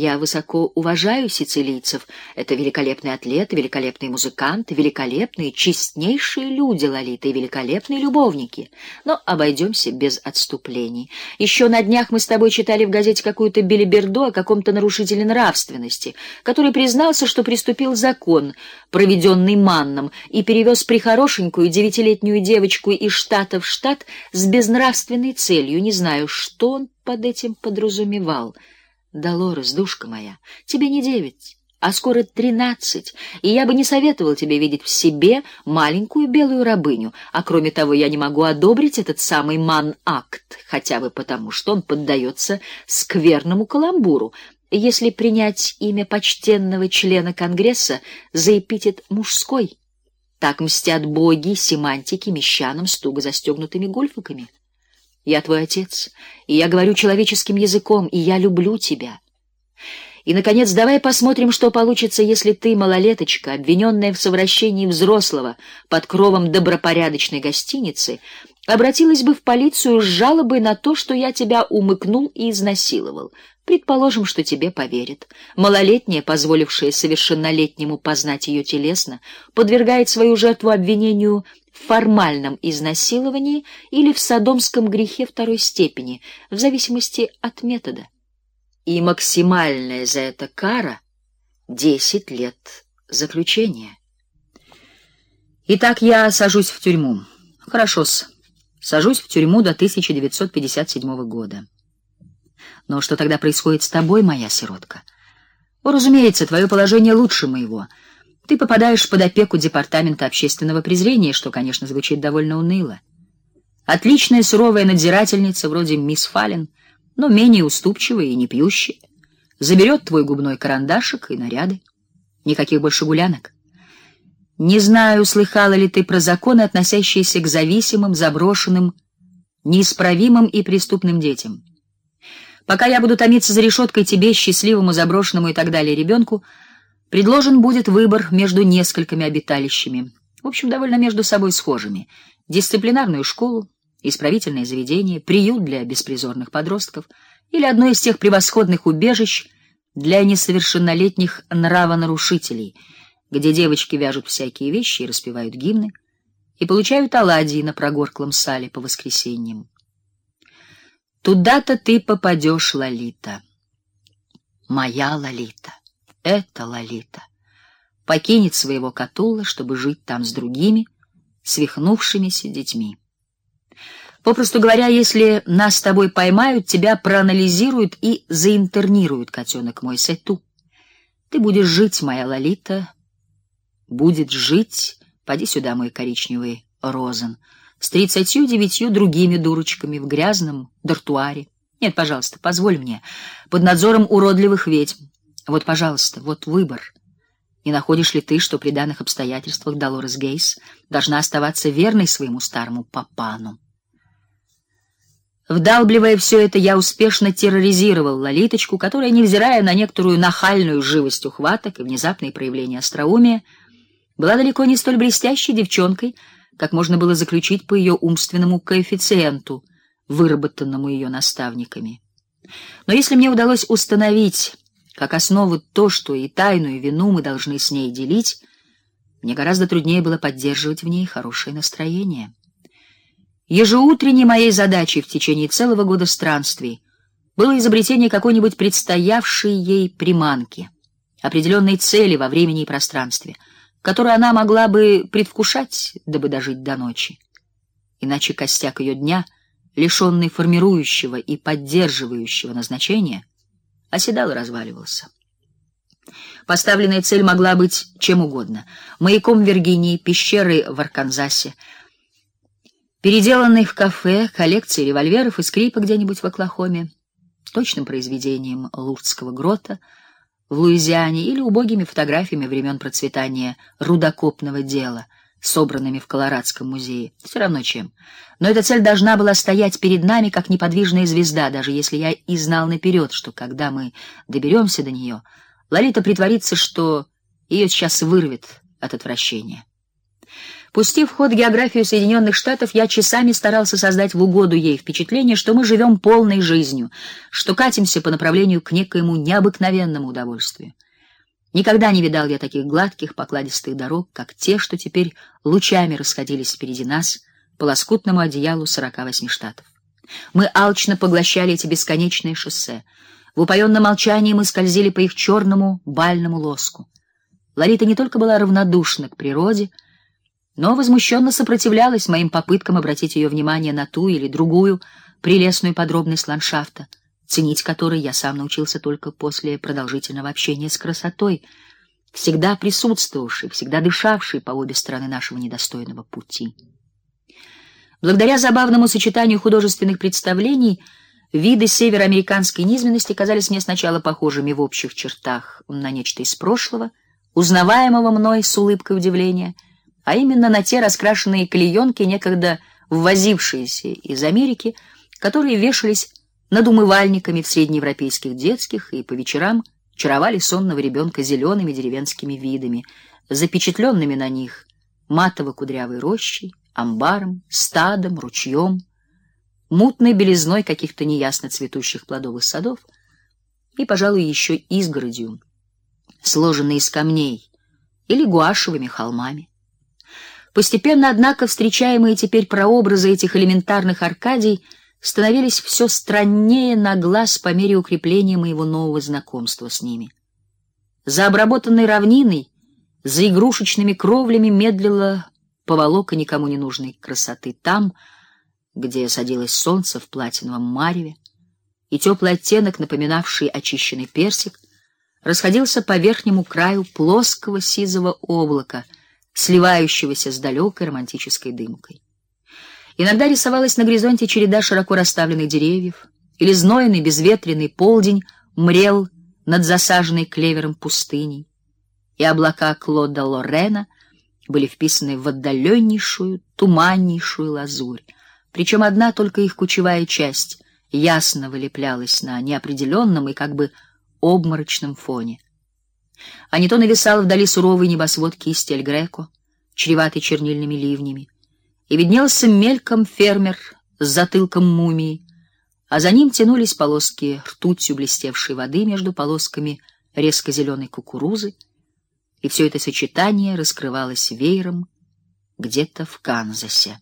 Я высоко уважаю сицилийцев. Это великолепные атлеты, великолепные музыканты, великолепные, честнейшие люди, Лолита, и великолепные любовники. Но обойдемся без отступлений. Еще на днях мы с тобой читали в газете какую-то белиберду о каком-то нарушителе нравственности, который признался, что приступил закон, проведенный Манном, и перевез прихорошенькую девятилетнюю девочку из штата в штат с безнравственной целью. Не знаю, что он под этим подразумевал. Долорес, душка моя, тебе не девять, а скоро тринадцать, и я бы не советовал тебе видеть в себе маленькую белую рабыню. А кроме того, я не могу одобрить этот самый ман-акт, хотя бы потому, что он поддается скверному каламбуру. Если принять имя почтенного члена Конгресса за эпитет мужской, так мстят боги семантики мещанам с туго застегнутыми гольфиками. Я твой отец, и я говорю человеческим языком, и я люблю тебя. И наконец, давай посмотрим, что получится, если ты, малолеточка, обвиненная в совращении взрослого под кровом добропорядочной гостиницы, обратилась бы в полицию с жалобой на то, что я тебя умыкнул и изнасиловал. Предположим, что тебе поверят. Малолетняя, позволившая совершеннолетнему познать ее телесно, подвергает свою жертву обвинению в формальном изнасиловании или в садомском грехе второй степени, в зависимости от метода. И максимальная за это кара десять лет заключения. Итак, я сажусь в тюрьму. Хорошо-с. Сажусь в тюрьму до 1957 года. Но что тогда происходит с тобой, моя сиротка? О, разумеется, твое положение лучше моего. Ты попадаешь под опеку департамента общественного презрения, что, конечно, звучит довольно уныло. Отличная суровая надзирательница вроде мисс Фален, но менее уступчивая и не пьющая, заберет твой губной карандашик и наряды. Никаких больше гулянок. Не знаю, слыхала ли ты про законы, относящиеся к зависимым, заброшенным, неисправимым и преступным детям. Пока я буду томиться за решеткой тебе, счастливому, заброшенному и так далее ребенку, предложен будет выбор между несколькими обиталищами, в общем, довольно между собой схожими: дисциплинарную школу, исправительное заведение, приют для беспризорных подростков или одно из тех превосходных убежищ для несовершеннолетних нравонарушителей, где девочки вяжут всякие вещи и распевают гимны и получают оладьи на прогорклом сале по воскресеньям. Туда-то ты попадешь, Лолита. Моя Лолита. Это Лолита. Покинет своего Катула, чтобы жить там с другими свихнувшимися детьми. Попросту говоря, если нас с тобой поймают, тебя проанализируют и заинтернируют, котенок мой, сету. Ты будешь жить, моя Лолита, будет жить. Поди сюда, мой коричневый розен с тридцатью девятью другими дурочками в грязном дартуаре. Нет, пожалуйста, позволь мне, под надзором уродливых ведьм. Вот, пожалуйста, вот выбор. Не находишь ли ты, что при данных обстоятельствах Долорес Гейс должна оставаться верной своему старому папану? Вдалбливая все это, я успешно терроризировал Лолиточку, которая, невзирая на некоторую нахальную живость ухваток и внезапные проявления остроумия, была далеко не столь блестящей девчонкой, как можно было заключить по ее умственному коэффициенту, выработанному ее наставниками. Но если мне удалось установить как основу то, что и тайную вину мы должны с ней делить, мне гораздо труднее было поддерживать в ней хорошее настроение. Ежеутренней моей задачей в течение целого года странствий было изобретение какой-нибудь предстоявшей ей приманки, определенной цели во времени и пространстве — которую она могла бы предвкушать, дабы дожить до ночи. Иначе костяк ее дня, лишенный формирующего и поддерживающего назначения, оседал и разваливался. Поставленная цель могла быть чем угодно: маяком в Виргинии, пещерой в Арканзасе, переделанной в кафе, коллекцией револьверов и скрипок где-нибудь в Оклахоме, точным произведением Лурдского грота — в Луизиане или убогими фотографиями времен процветания рудокопного дела, собранными в Колорадском музее. Все равно чем. Но эта цель должна была стоять перед нами как неподвижная звезда, даже если я и знал наперед, что когда мы доберемся до нее, Лолита притворится, что ее сейчас вырвет от отвращения. Пустив в ход географию Соединенных Штатов, я часами старался создать в угоду ей впечатление, что мы живем полной жизнью, что катимся по направлению к некоему необыкновенному удовольствию. Никогда не видал я таких гладких, покладистых дорог, как те, что теперь лучами расходились впереди нас по лоскутному одеялу 48 штатов. Мы алчно поглощали эти бесконечные шоссе. В упоенном молчании мы скользили по их черному бальному лоску. Ларита не только была равнодушна к природе, но возмущенно сопротивлялась моим попыткам обратить ее внимание на ту или другую прелестную подробность ландшафта, ценить который я сам научился только после продолжительного общения с красотой, всегда присутствовавшей, всегда дышавшей по обе стороны нашего недостойного пути. Благодаря забавному сочетанию художественных представлений, виды североамериканской низменности казались мне сначала похожими в общих чертах на нечто из прошлого, узнаваемого мной с улыбкой удивления — а именно на те раскрашенные клеенки, некогда ввозившиеся из Америки, которые вешались над умывальниками в среднеевропейских детских и по вечерам чаровали сонного ребенка зелеными деревенскими видами, запечатленными на них матово-кудрявой рощей, амбаром, стадом, ручьем, мутной белизной каких-то неясно цветущих плодовых садов и, пожалуй, еще изгородью, сложенной из камней или гуашевыми холмами. Постепенно, однако, встречаемые теперь прообразы этих элементарных Аркадий становились все страннее на глаз по мере укрепления моего нового знакомства с ними. За обработанной равниной, за игрушечными кровлями медлила поволока никому не нужной красоты там, где садилось солнце в платиновом мареве, и теплый оттенок, напоминавший очищенный персик, расходился по верхнему краю плоского сизого облака — сливающегося с далекой романтической дымкой. Иногда рисовалась на горизонте череда широко расставленных деревьев, или знойный безветренный полдень мрел над засаженной клевером пустыней, и облака Клода Лорена были вписаны в отдаленнейшую, туманнейшую лазурь, причем одна только их кучевая часть ясно вылеплялась на неопределенном и как бы обморочном фоне а не то нависал вдали суровый небосвод кисти Эль Греко, чреватый чернильными ливнями, и виднелся мельком фермер с затылком мумии, а за ним тянулись полоски ртутью блестевшей воды между полосками резко зеленой кукурузы, и все это сочетание раскрывалось веером где-то в Канзасе.